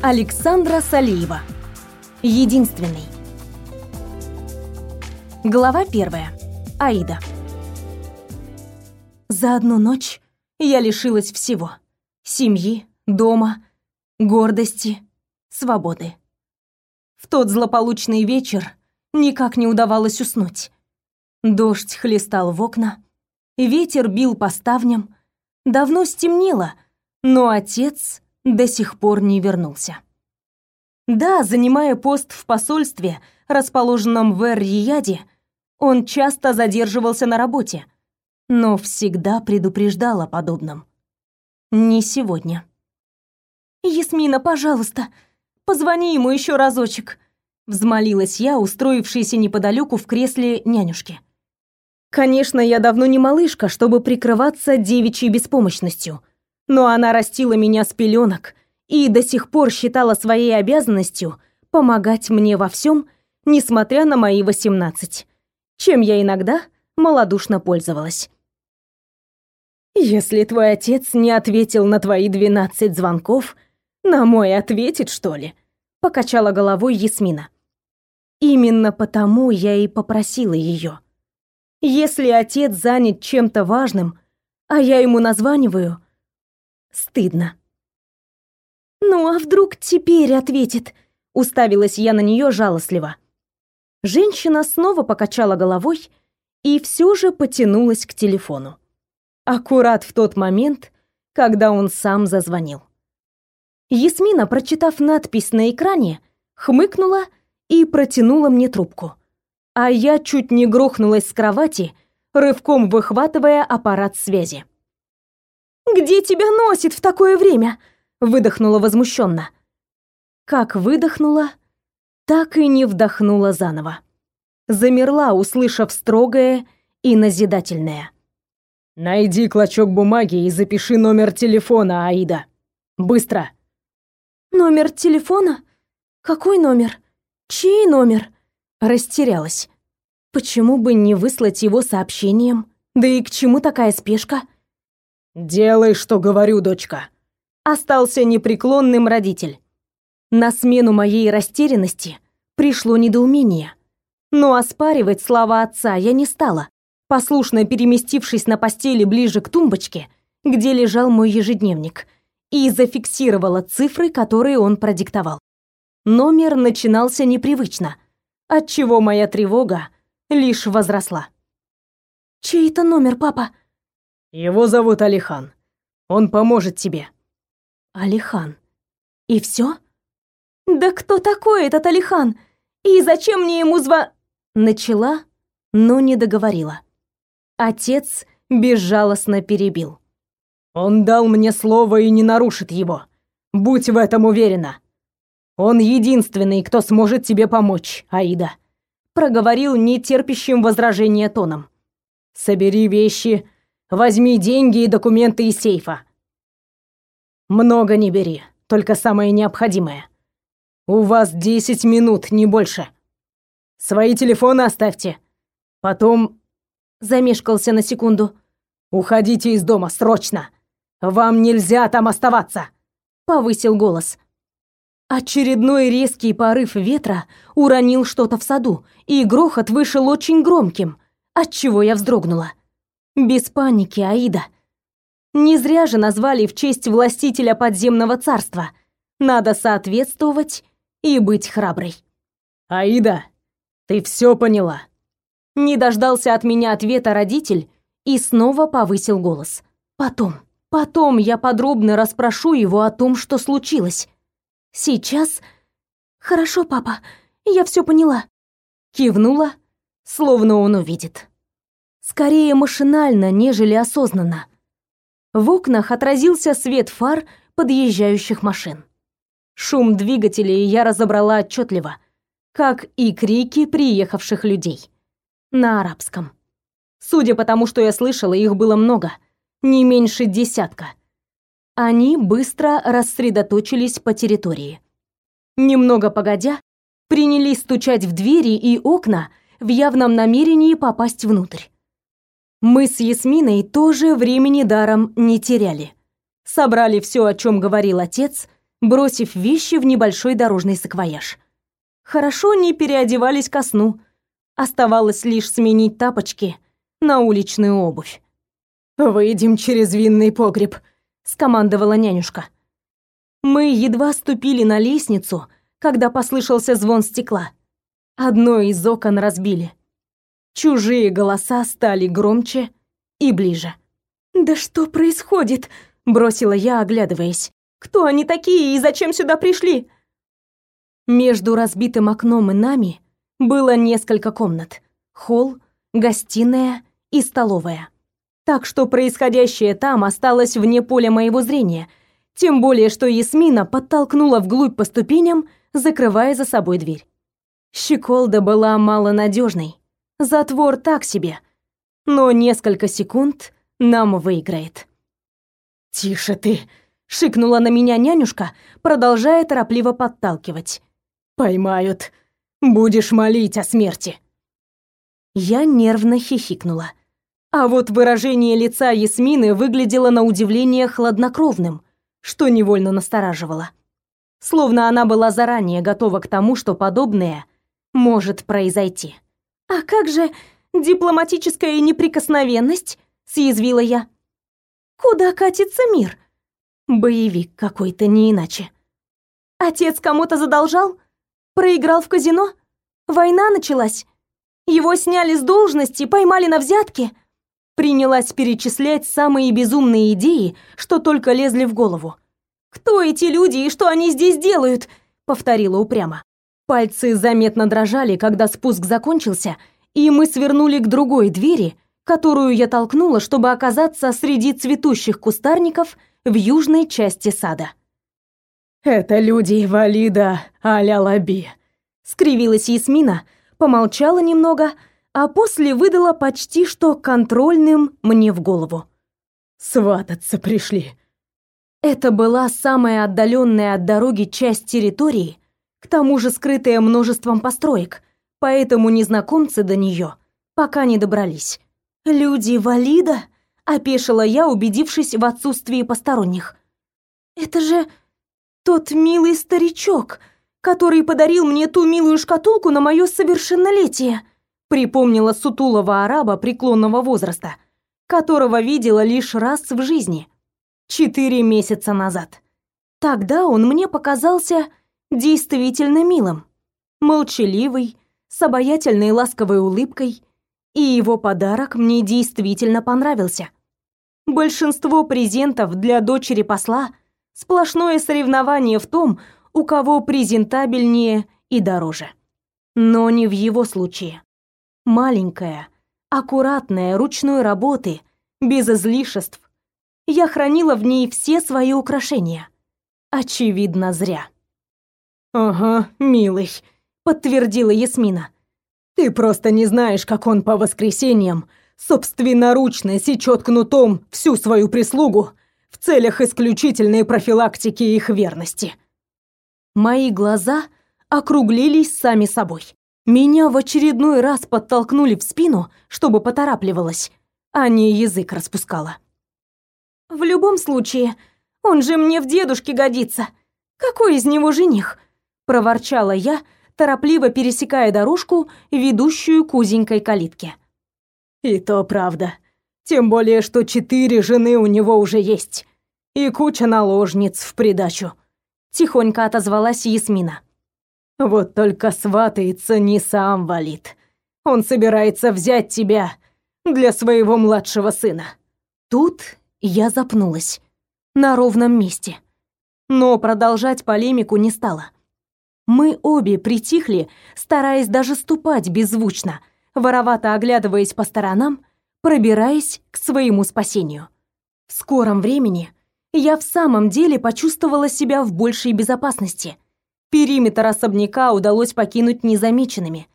Александра Салиева. Единственный. Глава первая. Аида. За одну ночь я лишилась всего: семьи, дома, гордости, свободы. В тот злополучный вечер никак не удавалось уснуть. Дождь хлестал в окна, ветер бил по ставням. Давно стемнело, но отец до сих пор не вернулся. Да, занимая пост в посольстве, расположенном в Эр-Рияде, он часто задерживался на работе, но всегда предупреждал о подобном. Не сегодня. «Ясмина, пожалуйста, позвони ему еще разочек», взмолилась я, устроившаяся неподалеку в кресле нянюшки. Конечно, я давно не малышка, чтобы прикрываться девичьей беспомощностью, но она растила меня с пеленок и до сих пор считала своей обязанностью помогать мне во всем, несмотря на мои восемнадцать, чем я иногда малодушно пользовалась. Если твой отец не ответил на твои двенадцать звонков, на мой ответит, что ли? Покачала головой Ясмина. Именно потому я и попросила ее. Если отец занят чем-то важным, а я ему названиваю, стыдно. Ну а вдруг теперь ответит? Уставилась я на нее жалостливо. Женщина снова покачала головой и все же потянулась к телефону. Аккурат в тот момент, когда он сам зазвонил. Ясмина, прочитав надпись на экране, хмыкнула и протянула мне трубку. А я чуть не грохнулась с кровати, рывком выхватывая аппарат связи. «Где тебя носит в такое время?» — выдохнула возмущенно. Как выдохнула, так и не вдохнула заново. Замерла, услышав строгое и назидательное. «Найди клочок бумаги и запиши номер телефона, Аида. Быстро!» «Номер телефона? Какой номер? Чей номер?» Растерялась. Почему бы не выслать его сообщением? Да и к чему такая спешка? «Делай, что говорю, дочка!» Остался непреклонным родитель. На смену моей растерянности пришло недоумение. Но оспаривать слова отца я не стала, послушно переместившись на постели ближе к тумбочке, где лежал мой ежедневник — и зафиксировала цифры, которые он продиктовал. Номер начинался непривычно, отчего моя тревога лишь возросла. «Чей это номер, папа?» «Его зовут Алихан. Он поможет тебе». «Алихан. И все? «Да кто такой этот Алихан? И зачем мне ему зва...» Начала, но не договорила. Отец безжалостно перебил. Он дал мне слово и не нарушит его. Будь в этом уверена. Он единственный, кто сможет тебе помочь, Аида, проговорил нетерпящим возражения тоном. Собери вещи, возьми деньги и документы из сейфа. Много не бери, только самое необходимое. У вас десять минут, не больше. Свои телефоны оставьте. Потом замешкался на секунду. Уходите из дома срочно. Вам нельзя там оставаться!» Повысил голос. Очередной резкий порыв ветра уронил что-то в саду, и грохот вышел очень громким, отчего я вздрогнула. Без паники, Аида. Не зря же назвали в честь властителя подземного царства. Надо соответствовать и быть храброй. «Аида, ты все поняла?» Не дождался от меня ответа родитель и снова повысил голос. «Потом». Потом я подробно расспрошу его о том, что случилось. Сейчас... Хорошо, папа, я все поняла. Кивнула, словно он увидит. Скорее машинально, нежели осознанно. В окнах отразился свет фар подъезжающих машин. Шум двигателей я разобрала отчетливо, как и крики приехавших людей. На арабском. Судя по тому, что я слышала, их было много — не меньше десятка. Они быстро рассредоточились по территории. Немного погодя, принялись стучать в двери и окна в явном намерении попасть внутрь. Мы с Ясминой тоже времени даром не теряли. Собрали все, о чем говорил отец, бросив вещи в небольшой дорожный саквояж. Хорошо не переодевались ко сну. Оставалось лишь сменить тапочки на уличную обувь. «Выйдем через винный погреб», — скомандовала нянюшка. Мы едва ступили на лестницу, когда послышался звон стекла. Одно из окон разбили. Чужие голоса стали громче и ближе. «Да что происходит?» — бросила я, оглядываясь. «Кто они такие и зачем сюда пришли?» Между разбитым окном и нами было несколько комнат. Холл, гостиная и столовая. Так что происходящее там осталось вне поля моего зрения, тем более что Ясмина подтолкнула вглубь по ступеням, закрывая за собой дверь. Щеколда была малонадежной, затвор так себе, но несколько секунд нам выиграет. «Тише ты!» — шикнула на меня нянюшка, продолжая торопливо подталкивать. «Поймают. Будешь молить о смерти». Я нервно хихикнула. А вот выражение лица Ясмины выглядело на удивление хладнокровным, что невольно настораживало. Словно она была заранее готова к тому, что подобное может произойти. «А как же дипломатическая неприкосновенность?» — съязвила я. «Куда катится мир?» Боевик какой-то, не иначе. Отец кому-то задолжал? Проиграл в казино? Война началась? Его сняли с должности, поймали на взятке?» принялась перечислять самые безумные идеи, что только лезли в голову. «Кто эти люди и что они здесь делают?» — повторила упрямо. Пальцы заметно дрожали, когда спуск закончился, и мы свернули к другой двери, которую я толкнула, чтобы оказаться среди цветущих кустарников в южной части сада. «Это люди Валида а-ля Лаби», — скривилась Ясмина, помолчала немного — а после выдала почти что контрольным мне в голову. «Свататься пришли». Это была самая отдаленная от дороги часть территории, к тому же скрытая множеством построек, поэтому незнакомцы до нее пока не добрались. «Люди Валида?» — опешила я, убедившись в отсутствии посторонних. «Это же тот милый старичок, который подарил мне ту милую шкатулку на мое совершеннолетие», Припомнила сутулого араба преклонного возраста, которого видела лишь раз в жизни. Четыре месяца назад. Тогда он мне показался действительно милым. Молчаливый, с обаятельной ласковой улыбкой, и его подарок мне действительно понравился. Большинство презентов для дочери посла – сплошное соревнование в том, у кого презентабельнее и дороже. Но не в его случае маленькая, аккуратная, ручной работы, без излишеств. Я хранила в ней все свои украшения. Очевидно, зря. «Ага, милый», — подтвердила Ясмина. «Ты просто не знаешь, как он по воскресеньям собственноручно сечет кнутом всю свою прислугу в целях исключительной профилактики их верности». Мои глаза округлились сами собой. Меня в очередной раз подтолкнули в спину, чтобы поторапливалась, а не язык распускала. «В любом случае, он же мне в дедушке годится. Какой из него жених?» — проворчала я, торопливо пересекая дорожку, ведущую к узенькой калитке. «И то правда. Тем более, что четыре жены у него уже есть. И куча наложниц в придачу», — тихонько отозвалась Ясмина. Вот только сватается не сам Валит. Он собирается взять тебя для своего младшего сына. Тут я запнулась на ровном месте. Но продолжать полемику не стала. Мы обе притихли, стараясь даже ступать беззвучно, воровато оглядываясь по сторонам, пробираясь к своему спасению. В скором времени я в самом деле почувствовала себя в большей безопасности — Периметр особняка удалось покинуть незамеченными.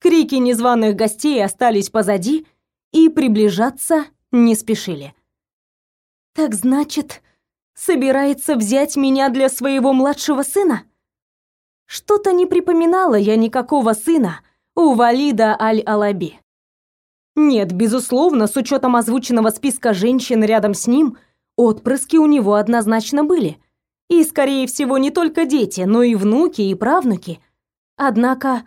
Крики незваных гостей остались позади и приближаться не спешили. Так значит, собирается взять меня для своего младшего сына? Что-то не припоминала я никакого сына у Валида Аль-Алаби. Нет, безусловно, с учетом озвученного списка женщин рядом с ним, отпрыски у него однозначно были. И, скорее всего, не только дети, но и внуки и правнуки. Однако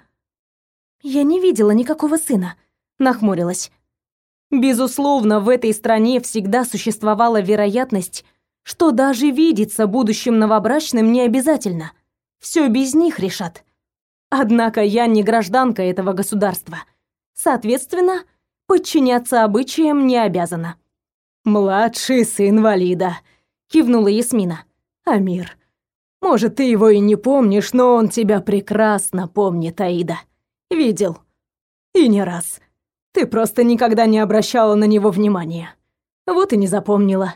я не видела никакого сына, нахмурилась. Безусловно, в этой стране всегда существовала вероятность, что даже видеться будущим новобрачным не обязательно. Все без них решат. Однако я не гражданка этого государства. Соответственно, подчиняться обычаям не обязана. «Младший сын валида», — кивнула Ясмина. «Амир, может, ты его и не помнишь, но он тебя прекрасно помнит, Аида. Видел. И не раз. Ты просто никогда не обращала на него внимания. Вот и не запомнила.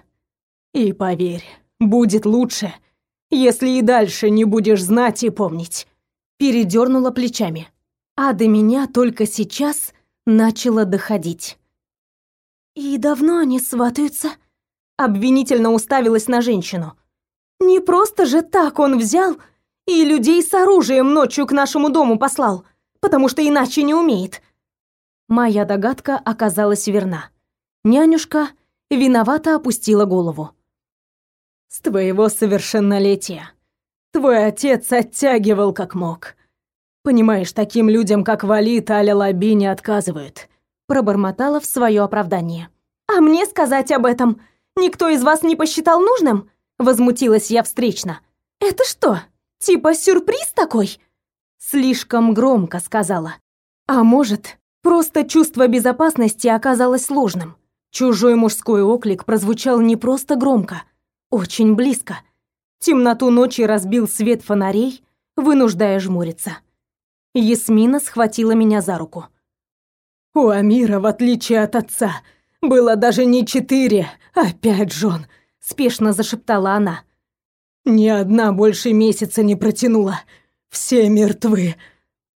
И поверь, будет лучше, если и дальше не будешь знать и помнить». Передернула плечами. А до меня только сейчас начало доходить. «И давно они сватаются?» Обвинительно уставилась на женщину. «Не просто же так он взял и людей с оружием ночью к нашему дому послал, потому что иначе не умеет». Моя догадка оказалась верна. Нянюшка виновато опустила голову. «С твоего совершеннолетия твой отец оттягивал как мог. Понимаешь, таким людям, как Валит, Аля Лаби не отказывают пробормотала в свое оправдание. А мне сказать об этом никто из вас не посчитал нужным? возмутилась я встречно. Это что, типа сюрприз такой? Слишком громко сказала. А может, просто чувство безопасности оказалось сложным. Чужой мужской оклик прозвучал не просто громко, очень близко. Темноту ночи разбил свет фонарей, вынуждая жмуриться. Ясмина схватила меня за руку. У Амира, в отличие от отца, было даже не четыре, а пять жен, спешно зашептала она. Ни одна больше месяца не протянула. Все мертвы.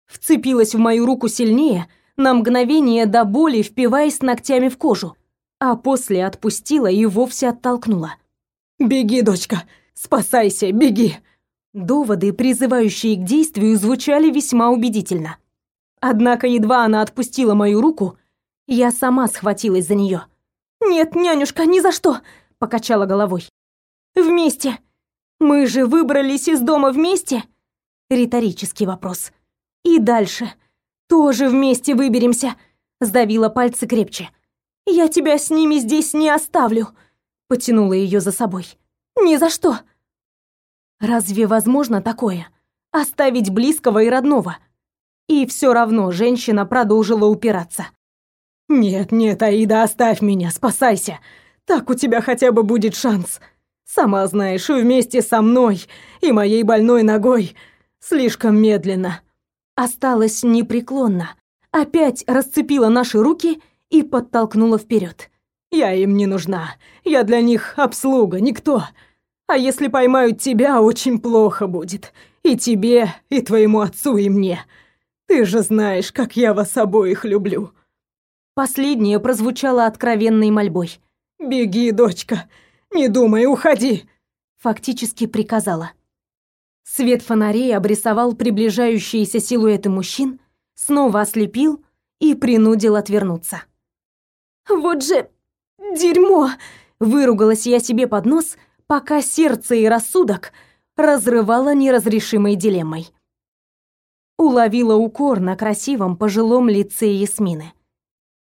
Вцепилась в мою руку сильнее, на мгновение до боли впиваясь ногтями в кожу, а после отпустила и вовсе оттолкнула. «Беги, дочка! Спасайся, беги!» Доводы, призывающие к действию, звучали весьма убедительно. Однако едва она отпустила мою руку, я сама схватилась за нее. «Нет, нянюшка, ни за что!» — покачала головой. «Вместе! Мы же выбрались из дома вместе?» Риторический вопрос. «И дальше. Тоже вместе выберемся!» — сдавила пальцы крепче. «Я тебя с ними здесь не оставлю!» — потянула ее за собой. «Ни за что!» Разве возможно такое? Оставить близкого и родного — и все равно женщина продолжила упираться. «Нет, нет, Аида, оставь меня, спасайся. Так у тебя хотя бы будет шанс. Сама знаешь, вместе со мной и моей больной ногой слишком медленно». Осталась непреклонно. Опять расцепила наши руки и подтолкнула вперед. «Я им не нужна. Я для них обслуга, никто. А если поймают тебя, очень плохо будет. И тебе, и твоему отцу, и мне. Ты же знаешь, как я вас обоих люблю. Последнее прозвучало откровенной мольбой. Беги, дочка. Не думай, уходи, фактически приказала. Свет фонарей обрисовал приближающиеся силуэты мужчин, снова ослепил и принудил отвернуться. Вот же дерьмо, выругалась я себе под нос, пока сердце и рассудок разрывало неразрешимой дилеммой уловила укор на красивом пожилом лице Ясмины.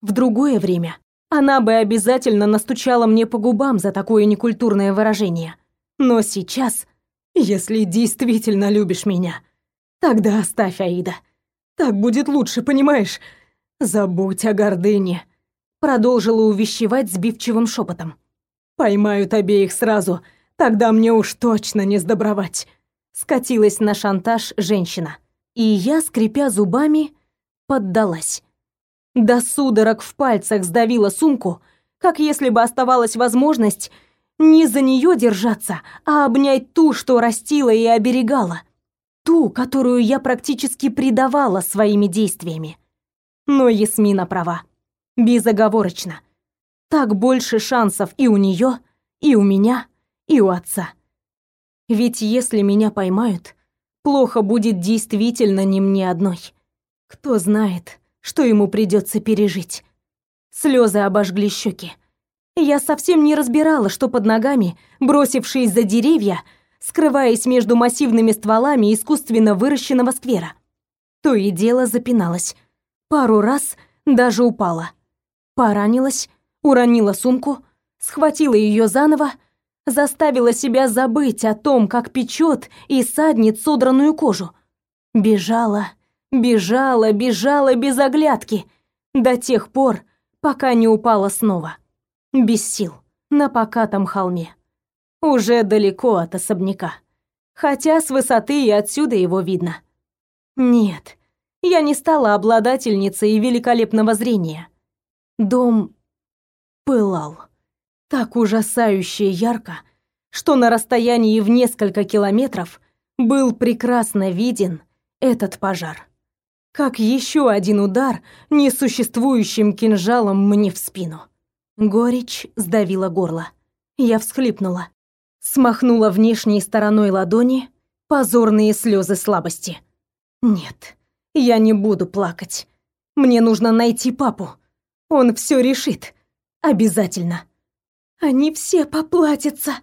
В другое время она бы обязательно настучала мне по губам за такое некультурное выражение. Но сейчас, если действительно любишь меня, тогда оставь Аида. Так будет лучше, понимаешь? Забудь о гордыне. Продолжила увещевать сбивчивым шепотом. Поймают обеих сразу, тогда мне уж точно не сдобровать. Скатилась на шантаж женщина и я, скрипя зубами, поддалась. До судорог в пальцах сдавила сумку, как если бы оставалась возможность не за нее держаться, а обнять ту, что растила и оберегала, ту, которую я практически предавала своими действиями. Но Ясмина права. Безоговорочно. Так больше шансов и у нее, и у меня, и у отца. Ведь если меня поймают, плохо будет действительно не мне одной. Кто знает, что ему придется пережить. Слезы обожгли щеки. Я совсем не разбирала, что под ногами, бросившись за деревья, скрываясь между массивными стволами искусственно выращенного сквера. То и дело запиналась. Пару раз даже упала. Поранилась, уронила сумку, схватила ее заново, заставила себя забыть о том, как печет и саднет содранную кожу. Бежала, бежала, бежала без оглядки до тех пор, пока не упала снова. Без сил, на покатом холме. Уже далеко от особняка. Хотя с высоты и отсюда его видно. Нет, я не стала обладательницей великолепного зрения. Дом пылал. Так ужасающе ярко, что на расстоянии в несколько километров был прекрасно виден этот пожар. Как еще один удар несуществующим кинжалом мне в спину. Горечь сдавила горло. Я всхлипнула смахнула внешней стороной ладони позорные слезы слабости. Нет, я не буду плакать. Мне нужно найти папу. Он все решит. Обязательно. Они все поплатятся.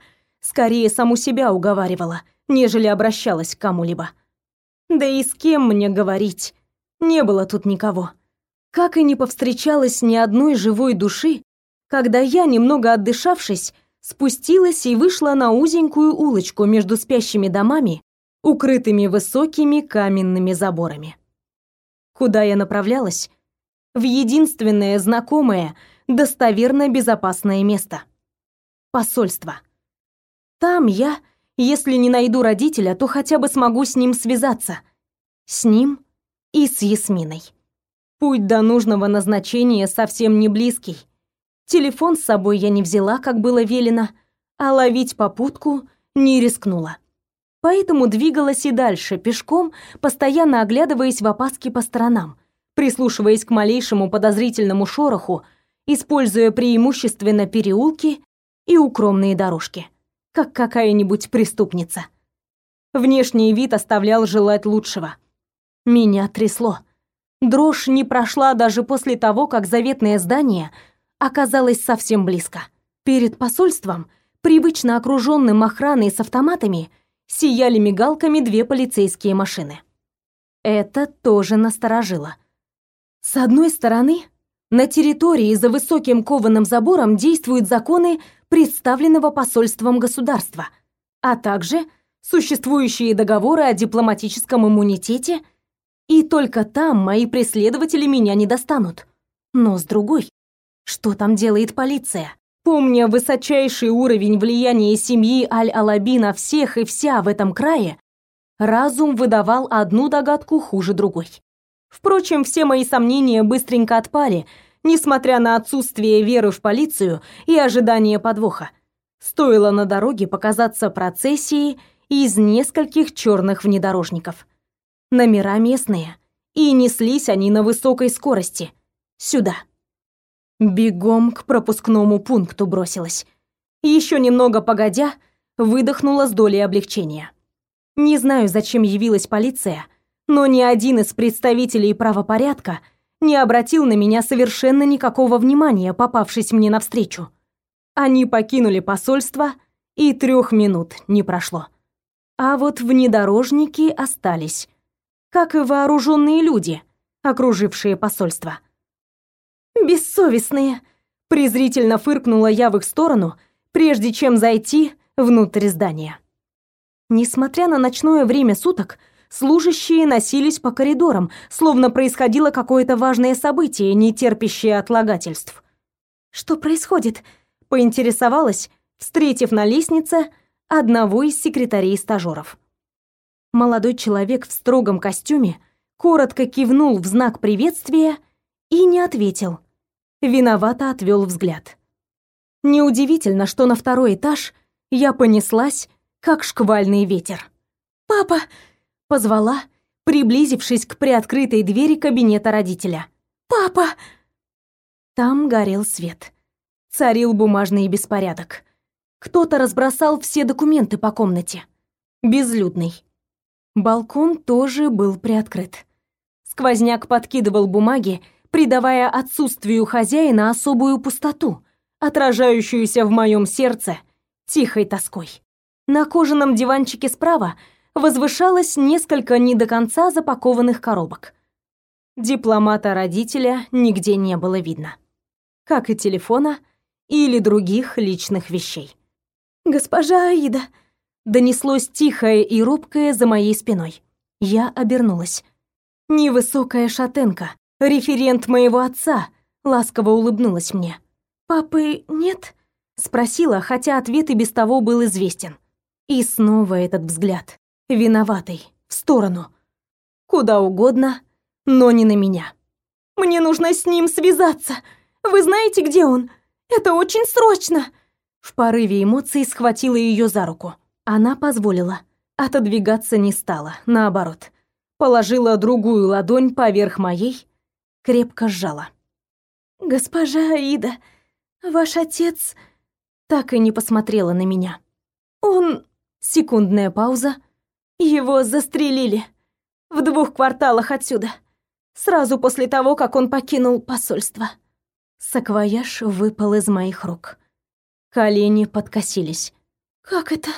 Скорее саму себя уговаривала, нежели обращалась к кому-либо. Да и с кем мне говорить? Не было тут никого. Как и не повстречалась ни одной живой души, когда я, немного отдышавшись, спустилась и вышла на узенькую улочку между спящими домами, укрытыми высокими каменными заборами. Куда я направлялась? В единственное знакомое, достоверно безопасное место. Посольство. Там я, если не найду родителя, то хотя бы смогу с ним связаться. С ним и с Ясминой. Путь до нужного назначения совсем не близкий. Телефон с собой я не взяла, как было велено, а ловить попутку не рискнула. Поэтому двигалась и дальше пешком, постоянно оглядываясь в опаске по сторонам, прислушиваясь к малейшему подозрительному шороху, используя преимущественно переулки и укромные дорожки, как какая-нибудь преступница. Внешний вид оставлял желать лучшего. Меня трясло. Дрожь не прошла даже после того, как заветное здание оказалось совсем близко. Перед посольством, привычно окруженным охраной с автоматами, сияли мигалками две полицейские машины. Это тоже насторожило. С одной стороны, на территории за высоким кованым забором действуют законы представленного посольством государства, а также существующие договоры о дипломатическом иммунитете, и только там мои преследователи меня не достанут. Но с другой, что там делает полиция? Помня высочайший уровень влияния семьи Аль-Алаби на всех и вся в этом крае, разум выдавал одну догадку хуже другой. Впрочем, все мои сомнения быстренько отпали, несмотря на отсутствие веры в полицию и ожидание подвоха. Стоило на дороге показаться процессии из нескольких черных внедорожников. Номера местные, и неслись они на высокой скорости. Сюда. Бегом к пропускному пункту бросилась. Еще немного погодя, выдохнула с долей облегчения. Не знаю, зачем явилась полиция, но ни один из представителей правопорядка не обратил на меня совершенно никакого внимания, попавшись мне навстречу. Они покинули посольство, и трех минут не прошло. А вот внедорожники остались, как и вооруженные люди, окружившие посольство. Бессовестные, презрительно фыркнула я в их сторону, прежде чем зайти внутрь здания. Несмотря на ночное время суток, служащие носились по коридорам, словно происходило какое-то важное событие, не терпящее отлагательств. Что происходит? поинтересовалась, встретив на лестнице одного из секретарей-стажеров. Молодой человек в строгом костюме коротко кивнул в знак приветствия и не ответил, виновато отвел взгляд. Неудивительно, что на второй этаж я понеслась, как шквальный ветер. «Папа!» — позвала, приблизившись к приоткрытой двери кабинета родителя. «Папа!» Там горел свет. Царил бумажный беспорядок. Кто-то разбросал все документы по комнате. Безлюдный. Балкон тоже был приоткрыт. Сквозняк подкидывал бумаги, придавая отсутствию хозяина особую пустоту, отражающуюся в моем сердце тихой тоской. На кожаном диванчике справа возвышалось несколько не до конца запакованных коробок. Дипломата-родителя нигде не было видно. Как и телефона или других личных вещей. «Госпожа Аида!» Донеслось тихое и робкое за моей спиной. Я обернулась. Невысокая шатенка, референт моего отца, ласково улыбнулась мне. «Папы нет?» — спросила, хотя ответ и без того был известен. И снова этот взгляд, виноватый, в сторону. Куда угодно, но не на меня. «Мне нужно с ним связаться. Вы знаете, где он? Это очень срочно!» В порыве эмоций схватила ее за руку. Она позволила. Отодвигаться не стала, наоборот. Положила другую ладонь поверх моей, крепко сжала. «Госпожа Аида, ваш отец...» Так и не посмотрела на меня. «Он...» Секундная пауза. «Его застрелили. В двух кварталах отсюда. Сразу после того, как он покинул посольство». Саквояж выпал из моих рук. Колени подкосились. «Как это?»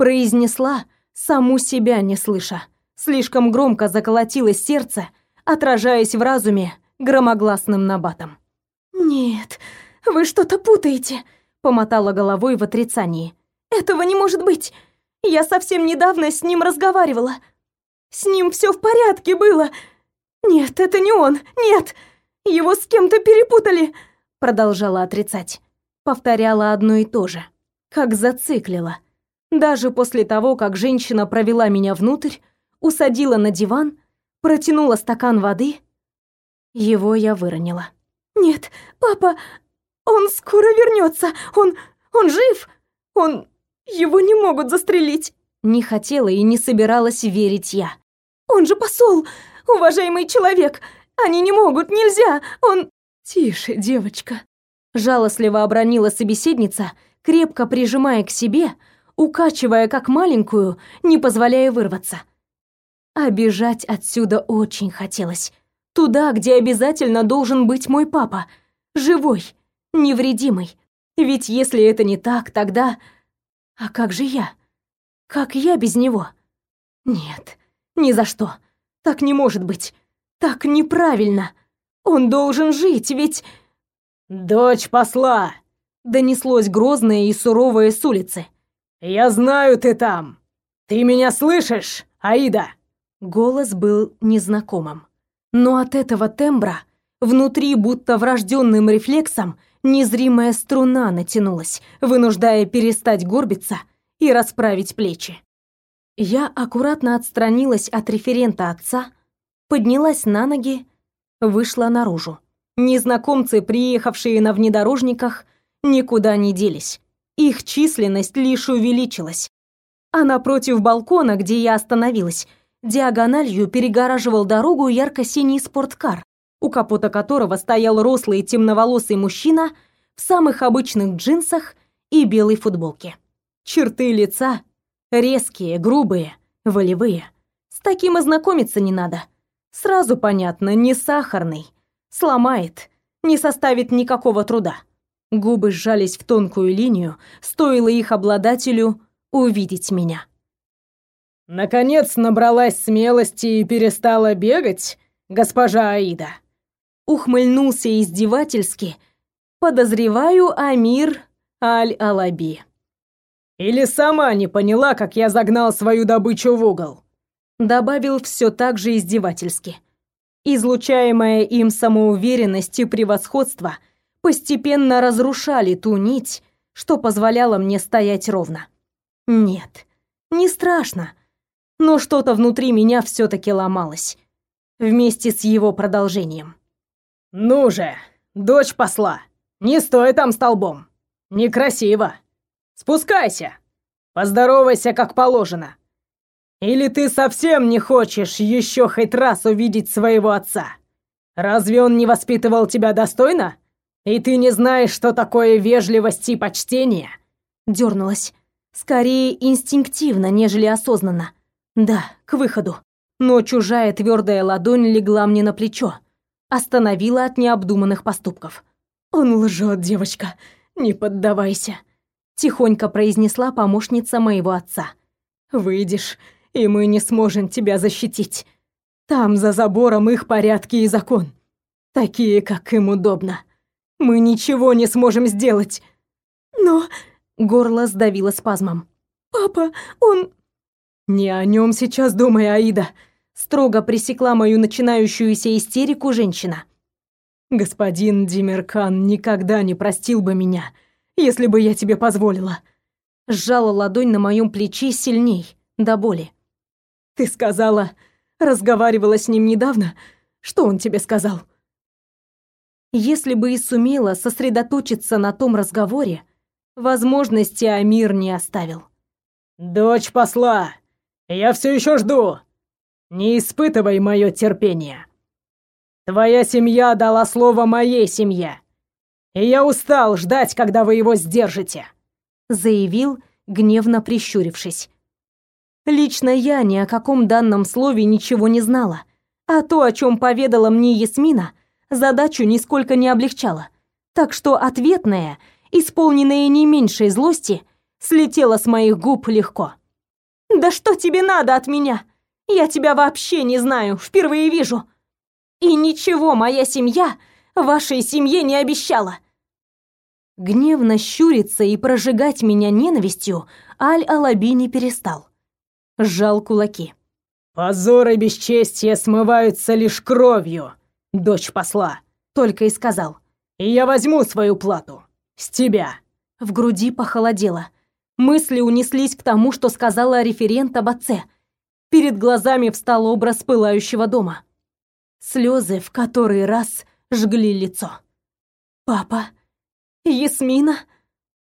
произнесла, саму себя не слыша. Слишком громко заколотилось сердце, отражаясь в разуме громогласным набатом. «Нет, вы что-то путаете», — помотала головой в отрицании. «Этого не может быть! Я совсем недавно с ним разговаривала. С ним все в порядке было. Нет, это не он, нет! Его с кем-то перепутали!» Продолжала отрицать повторяла одно и то же, как зациклила. Даже после того, как женщина провела меня внутрь, усадила на диван, протянула стакан воды, его я выронила. «Нет, папа, он скоро вернется. Он... он жив! Он... его не могут застрелить!» Не хотела и не собиралась верить я. «Он же посол! Уважаемый человек! Они не могут, нельзя! Он...» «Тише, девочка!» жалостливо обронила собеседница, крепко прижимая к себе, укачивая как маленькую, не позволяя вырваться. А бежать отсюда очень хотелось. Туда, где обязательно должен быть мой папа, живой, невредимый. Ведь если это не так, тогда А как же я? Как я без него? Нет, ни за что. Так не может быть. Так неправильно. Он должен жить, ведь «Дочь посла!» — донеслось грозное и суровое с улицы. «Я знаю, ты там! Ты меня слышишь, Аида?» Голос был незнакомым. Но от этого тембра внутри будто врожденным рефлексом незримая струна натянулась, вынуждая перестать горбиться и расправить плечи. Я аккуратно отстранилась от референта отца, поднялась на ноги, вышла наружу. Незнакомцы, приехавшие на внедорожниках, никуда не делись. Их численность лишь увеличилась. А напротив балкона, где я остановилась, диагональю перегораживал дорогу ярко-синий спорткар, у капота которого стоял рослый темноволосый мужчина в самых обычных джинсах и белой футболке. Черты лица резкие, грубые, волевые. С таким и знакомиться не надо. Сразу понятно, не сахарный, Сломает, не составит никакого труда. Губы сжались в тонкую линию, стоило их обладателю увидеть меня. Наконец набралась смелости и перестала бегать, госпожа Аида. Ухмыльнулся издевательски. Подозреваю Амир Аль-Алаби. Или сама не поняла, как я загнал свою добычу в угол. Добавил все так же издевательски. Излучаемая им самоуверенность и превосходство постепенно разрушали ту нить, что позволяло мне стоять ровно. Нет, не страшно, но что-то внутри меня все таки ломалось вместе с его продолжением. «Ну же, дочь посла, не стой там столбом. Некрасиво. Спускайся. Поздоровайся, как положено. Или ты совсем не хочешь еще хоть раз увидеть своего отца? Разве он не воспитывал тебя достойно? И ты не знаешь, что такое вежливость и почтение?» Дёрнулась. Скорее инстинктивно, нежели осознанно. Да, к выходу. Но чужая твердая ладонь легла мне на плечо. Остановила от необдуманных поступков. «Он лжет, девочка. Не поддавайся». тихонько произнесла помощница моего отца. Выйдешь, и мы не сможем тебя защитить. Там за забором их порядки и закон. Такие, как им удобно. Мы ничего не сможем сделать. Но горло сдавило спазмом. Папа, он Не о нем сейчас думай, Аида, строго пресекла мою начинающуюся истерику женщина. Господин Димеркан никогда не простил бы меня, если бы я тебе позволила. Сжала ладонь на моем плече сильней, до боли. Ты сказала, разговаривала с ним недавно. Что он тебе сказал? Если бы и сумела сосредоточиться на том разговоре, возможности Амир не оставил. Дочь посла, я все еще жду. Не испытывай мое терпение. Твоя семья дала слово моей семье. И я устал ждать, когда вы его сдержите, заявил, гневно прищурившись. Лично я ни о каком данном слове ничего не знала, а то, о чем поведала мне Ясмина, задачу нисколько не облегчало. Так что ответная, исполненная не меньшей злости, слетела с моих губ легко. «Да что тебе надо от меня? Я тебя вообще не знаю, впервые вижу. И ничего моя семья вашей семье не обещала». Гневно щуриться и прожигать меня ненавистью Аль-Алаби не перестал. Сжал кулаки. «Позор и бесчестие смываются лишь кровью, дочь посла», — только и сказал. «И я возьму свою плату. С тебя». В груди похолодело. Мысли унеслись к тому, что сказала референт об отце. Перед глазами встал образ пылающего дома. Слезы в который раз жгли лицо. «Папа? Ясмина?»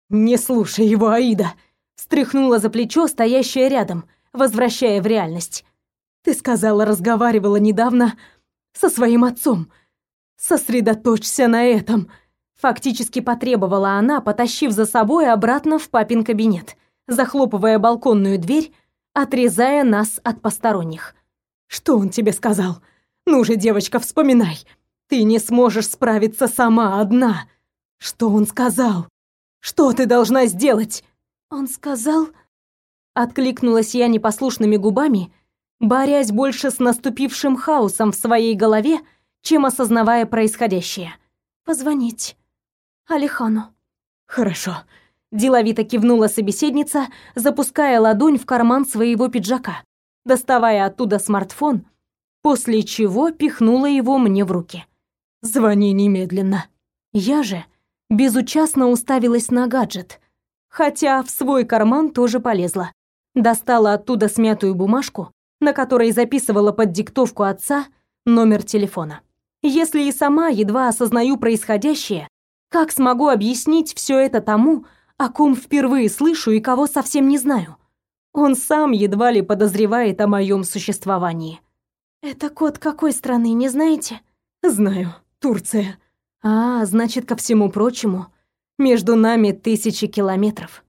«Не слушай его, Аида!» Стряхнула за плечо стоящая рядом, возвращая в реальность. «Ты сказала, разговаривала недавно со своим отцом. Сосредоточься на этом!» Фактически потребовала она, потащив за собой обратно в папин кабинет, захлопывая балконную дверь, отрезая нас от посторонних. «Что он тебе сказал?» Ну же, девочка, вспоминай. Ты не сможешь справиться сама одна. Что он сказал? Что ты должна сделать? Он сказал, откликнулась я непослушными губами, борясь больше с наступившим хаосом в своей голове, чем осознавая происходящее. Позвонить Алихану. Хорошо. Деловито кивнула собеседница, запуская ладонь в карман своего пиджака, доставая оттуда смартфон после чего пихнула его мне в руки. «Звони немедленно». Я же безучастно уставилась на гаджет, хотя в свой карман тоже полезла. Достала оттуда смятую бумажку, на которой записывала под диктовку отца номер телефона. Если и сама едва осознаю происходящее, как смогу объяснить все это тому, о ком впервые слышу и кого совсем не знаю? Он сам едва ли подозревает о моем существовании. «Это код какой страны, не знаете?» «Знаю. Турция». «А, значит, ко всему прочему, между нами тысячи километров».